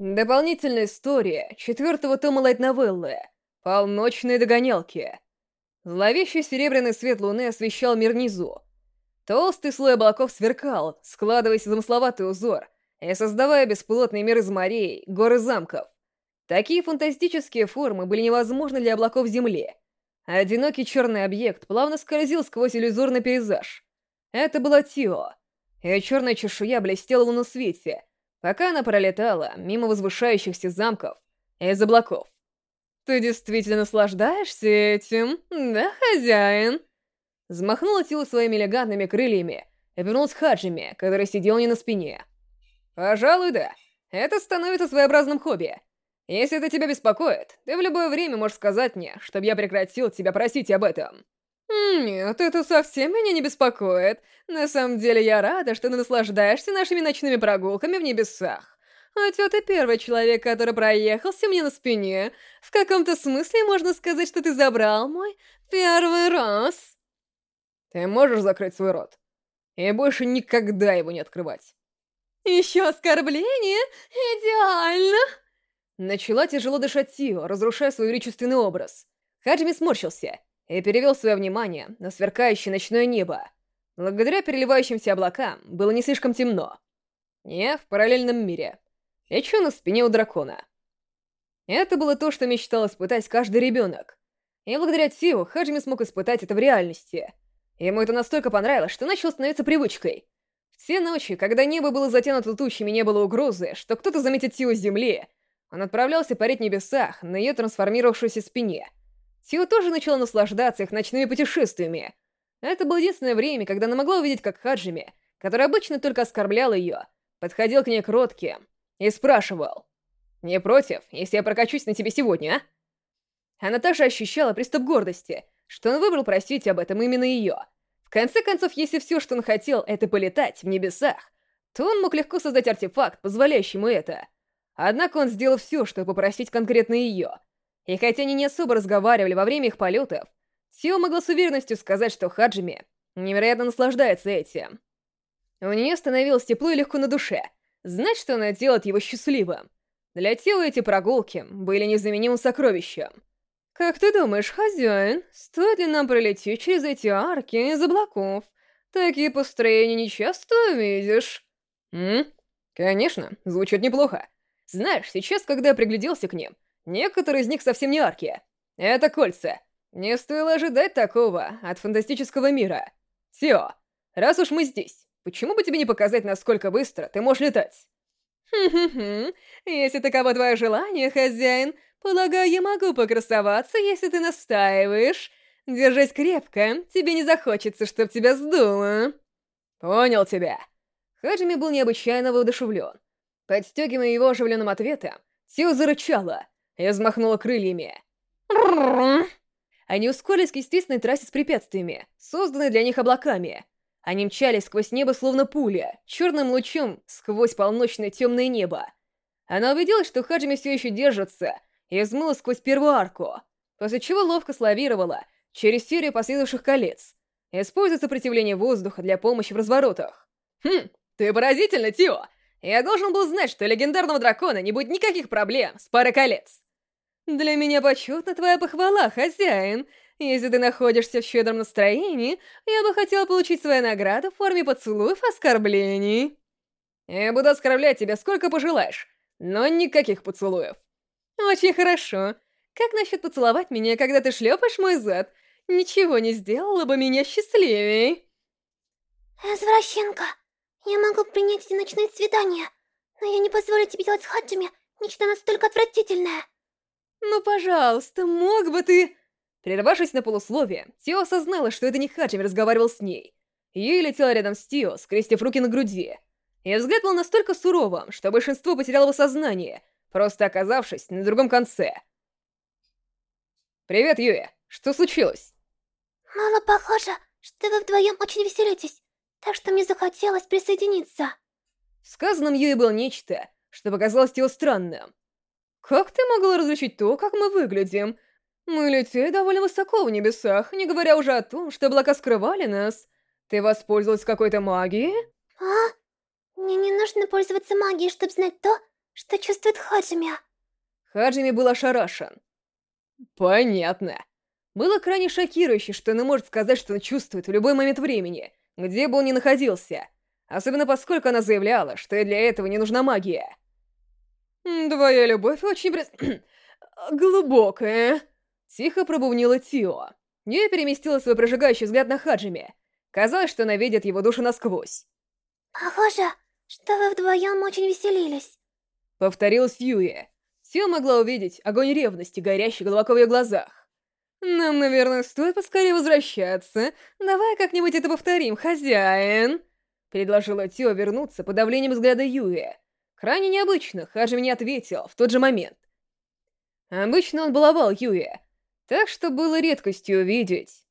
Дополнительная история четвертого тома лайт-новеллы «Полночные догонялки». Зловещий серебряный свет луны освещал мир внизу. Толстый слой облаков сверкал, складываясь в замысловатый узор и создавая бесплотный мир из морей, гор и замков. Такие фантастические формы были невозможны для облаков Земли. Одинокий черный объект плавно скользил сквозь иллюзорный пейзаж. Это была Тио. Ее черная чешуя блестела в лунном свете — пока она пролетала мимо возвышающихся замков из облаков. «Ты действительно наслаждаешься этим, да, хозяин?» Взмахнула Тила своими элегантными крыльями и вернулась к Хаджиме, который сидел не на спине. «Пожалуй, да. Это становится своеобразным хобби. Если это тебя беспокоит, ты в любое время можешь сказать мне, чтобы я прекратил тебя просить об этом». «Нет, это совсем меня не беспокоит. На самом деле я рада, что ты наслаждаешься нашими ночными прогулками в небесах. А ты первый человек, который проехался мне на спине. В каком-то смысле можно сказать, что ты забрал мой первый раз». «Ты можешь закрыть свой рот? И больше никогда его не открывать». «Еще оскорбление? Идеально!» Начала тяжело дышать Тио, разрушая свой величественный образ. Хаджими сморщился и перевел свое внимание на сверкающее ночное небо. Благодаря переливающимся облакам было не слишком темно. Не в параллельном мире. Лечу на спине у дракона. Это было то, что мечтал испытать каждый ребенок. И благодаря Тио Хаджими смог испытать это в реальности. Ему это настолько понравилось, что начал становиться привычкой. В те ночи, когда небо было затянуто тучами и не было угрозы, что кто-то заметит Тио с земли, он отправлялся парить в небесах на ее трансформировавшейся спине — Сио тоже начала наслаждаться их ночными путешествиями. Это было единственное время, когда она могла увидеть, как Хаджими, который обычно только оскорблял ее, подходил к ней кротки и спрашивал, «Не против, если я прокачусь на тебе сегодня, а?» Она также ощущала приступ гордости, что он выбрал просить об этом именно ее. В конце концов, если все, что он хотел, это полетать в небесах, то он мог легко создать артефакт, позволяющий ему это. Однако он сделал все, чтобы попросить конкретно ее — и хотя они не особо разговаривали во время их полетов, Сио могла с уверенностью сказать, что Хаджими невероятно наслаждается этим. У нее становилось тепло и легко на душе. Знать, что она делает его счастливым. Для Тио эти прогулки были незаменимым сокровищем. «Как ты думаешь, хозяин, стоит ли нам пролететь через эти арки из облаков? Такие построения не часто увидишь». «М? Конечно, звучит неплохо. Знаешь, сейчас, когда я пригляделся к ним, Некоторые из них совсем не арки. Это кольца. Не стоило ожидать такого от фантастического мира. Все, раз уж мы здесь, почему бы тебе не показать, насколько быстро ты можешь летать? Хм-хм-хм, если таково твое желание, хозяин, полагаю, я могу покрасоваться, если ты настаиваешь. Держись крепко, тебе не захочется, чтоб тебя сдуло. Понял тебя. Хаджими был необычайно воодушевлен. Подстегивая его оживленным ответом, Сио зарычала — и взмахнула крыльями. Они ускорились к естественной трассе с препятствиями, созданной для них облаками. Они мчались сквозь небо, словно пуля, черным лучом сквозь полночное темное небо. Она убедилась, что Хаджими все еще держится, и взмыла сквозь первую арку, после чего ловко славировала через серию последующих колец, используя сопротивление воздуха для помощи в разворотах. «Хм, ты поразительно, Тио! Я должен был знать, что легендарного дракона не будет никаких проблем с парой колец!» «Для меня почетна твоя похвала, хозяин. Если ты находишься в щедром настроении, я бы хотел получить свою награду в форме поцелуев оскорблений». «Я буду оскорблять тебя сколько пожелаешь, но никаких поцелуев». «Очень хорошо. Как насчет поцеловать меня, когда ты шлепаешь мой зад? Ничего не сделала бы меня счастливей». «Извращенка, я могу принять эти ночные свидания, но я не позволю тебе делать с Хаджими нечто настолько отвратительное». «Ну, пожалуйста, мог бы ты...» Прервавшись на полусловие, Тио осознала, что это не Хаджими разговаривал с ней. Юи летела рядом с Тио, скрестив руки на груди. И взгляд был настолько суровым, что большинство потеряло бы сознание, просто оказавшись на другом конце. «Привет, Юи. Что случилось?» «Мало похоже, что вы вдвоем очень веселитесь, так что мне захотелось присоединиться». В сказанном Юи было нечто, что показалось Тио странным. Как ты могла различить то, как мы выглядим? Мы летели довольно высоко в небесах, не говоря уже о том, что облака скрывали нас. Ты воспользовалась какой-то магией? А? Мне не нужно пользоваться магией, чтобы знать то, что чувствует Хаджими. Хаджими был ошарашен. Понятно. Было крайне шокирующе, что он может сказать, что он чувствует в любой момент времени, где бы он ни находился. Особенно поскольку она заявляла, что и для этого не нужна магия. «Твоя любовь очень прис... глубокая», — тихо пробубнила Тио. Нью переместила свой прожигающий взгляд на Хаджими. Казалось, что она видит его душу насквозь. «Похоже, что вы вдвоем очень веселились», — повторилась Юи. Тио могла увидеть огонь ревности, горящий глубоко в ее глазах. «Нам, наверное, стоит поскорее возвращаться. Давай как-нибудь это повторим, хозяин!» Предложила Тио вернуться под давлением взгляда Юи. Крайне необычно, Хаджими не ответил в тот же момент. Обычно он баловал Юи, так что было редкостью увидеть,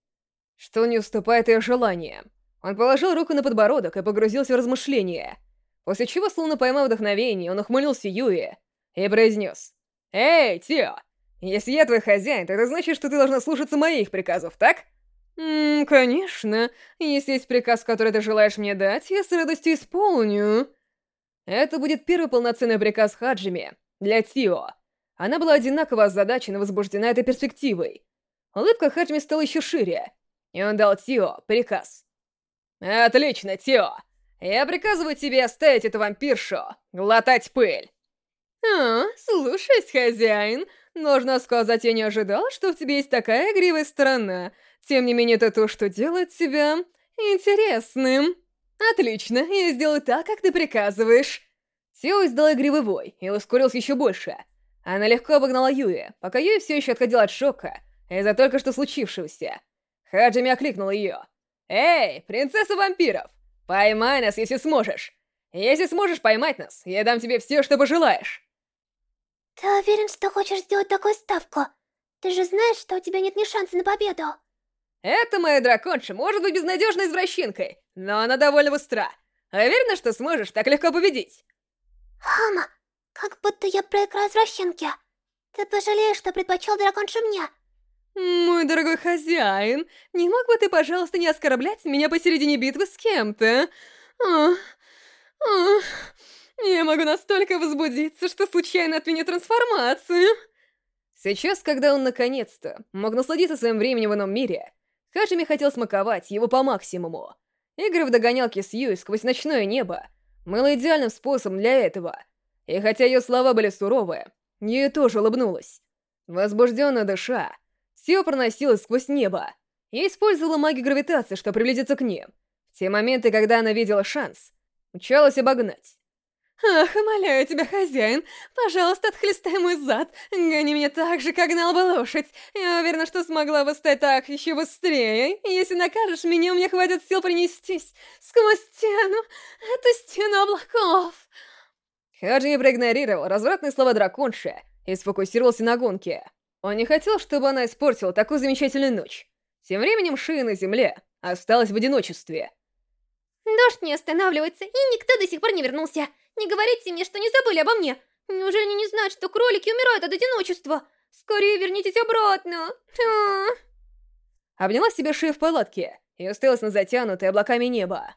что не уступает ее желаниям. Он положил руку на подбородок и погрузился в размышления, после чего, словно поймав вдохновение, он ухмылился Юи и произнес. «Эй, Тио, если я твой хозяин, то это значит, что ты должна слушаться моих приказов, так?» «Ммм, конечно. Если есть приказ, который ты желаешь мне дать, я с радостью исполню». Это будет первый полноценный приказ Хаджими для Тио. Она была одинаково озадачена и возбуждена этой перспективой. Улыбка Хаджми стала еще шире, и он дал Тио приказ. «Отлично, Тио! Я приказываю тебе оставить эту вампиршу, глотать пыль!» «А, слушаюсь, хозяин. Нужно сказать, я не ожидал, что в тебе есть такая игривая сторона. Тем не менее, это то, что делает тебя интересным. Отлично, я сделаю так, как ты приказываешь». Тио издал игривый вой и ускорился еще больше — она легко обогнала Юи, пока Юи все еще отходила от шока из-за только что случившегося. Хаджими окликнул ее. «Эй, принцесса вампиров! Поймай нас, если сможешь! Если сможешь поймать нас, я дам тебе все, что пожелаешь!» «Ты уверен, что хочешь сделать такую ставку? Ты же знаешь, что у тебя нет ни шанса на победу!» «Это моя драконша может быть безнадежной извращенкой, но она довольно быстра. Уверена, что сможешь так легко победить?» «Хама, как будто я проиграю извращенке. Ты пожалеешь, что предпочел драконшу мне. Мой дорогой хозяин, не мог бы ты, пожалуйста, не оскорблять меня посередине битвы с кем-то? Я могу настолько возбудиться, что случайно отменю трансформацию. Сейчас, когда он наконец-то мог насладиться своим временем в ином мире, Хаджими хотел смаковать его по максимуму. Игры в догонялки с Юй сквозь ночное небо было идеальным способом для этого — и хотя ее слова были суровые, Нью тоже улыбнулась. Возбужденно дыша, Сио проносилась сквозь небо и использовала магию гравитации, чтобы приблизиться к ним. В те моменты, когда она видела шанс, учалась обогнать. «Ах, умоляю тебя, хозяин, пожалуйста, отхлестай мой зад, гони меня так же, как гнал бы лошадь. Я уверена, что смогла бы стать так еще быстрее. Если накажешь меня, меня хватит сил принестись сквозь стену, эту стену облаков». Хаджи проигнорировал развратные слова драконши и сфокусировался на гонке. Он не хотел, чтобы она испортила такую замечательную ночь. Тем временем Шия на земле осталась в одиночестве. Дождь не останавливается, и никто до сих пор не вернулся. Не говорите мне, что не забыли обо мне. Неужели они не знают, что кролики умирают от одиночества? Скорее вернитесь обратно. Обняла себе Шия в палатке и уставилась на затянутое облаками небо.